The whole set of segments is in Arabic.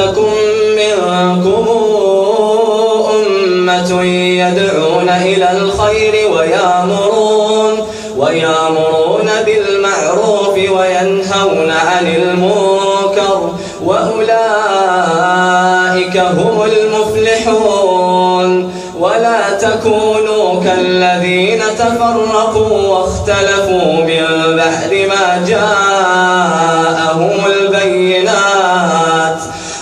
ولتكن منكم أمة يدعون إلى الخير ويامرون ويامرون بالمعروف وينهون عن المنكر وأولئك هم المفلحون. ولا تكونوا كالذين تفرقوا واختلفوا من بعد ما جاءهم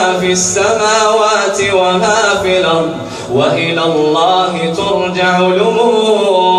ما في السماوات وما في الأرض وإلى الله ترجع الأمور.